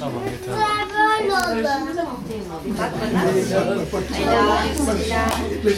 Tamam yeter. Böyle oldu. Bak bana.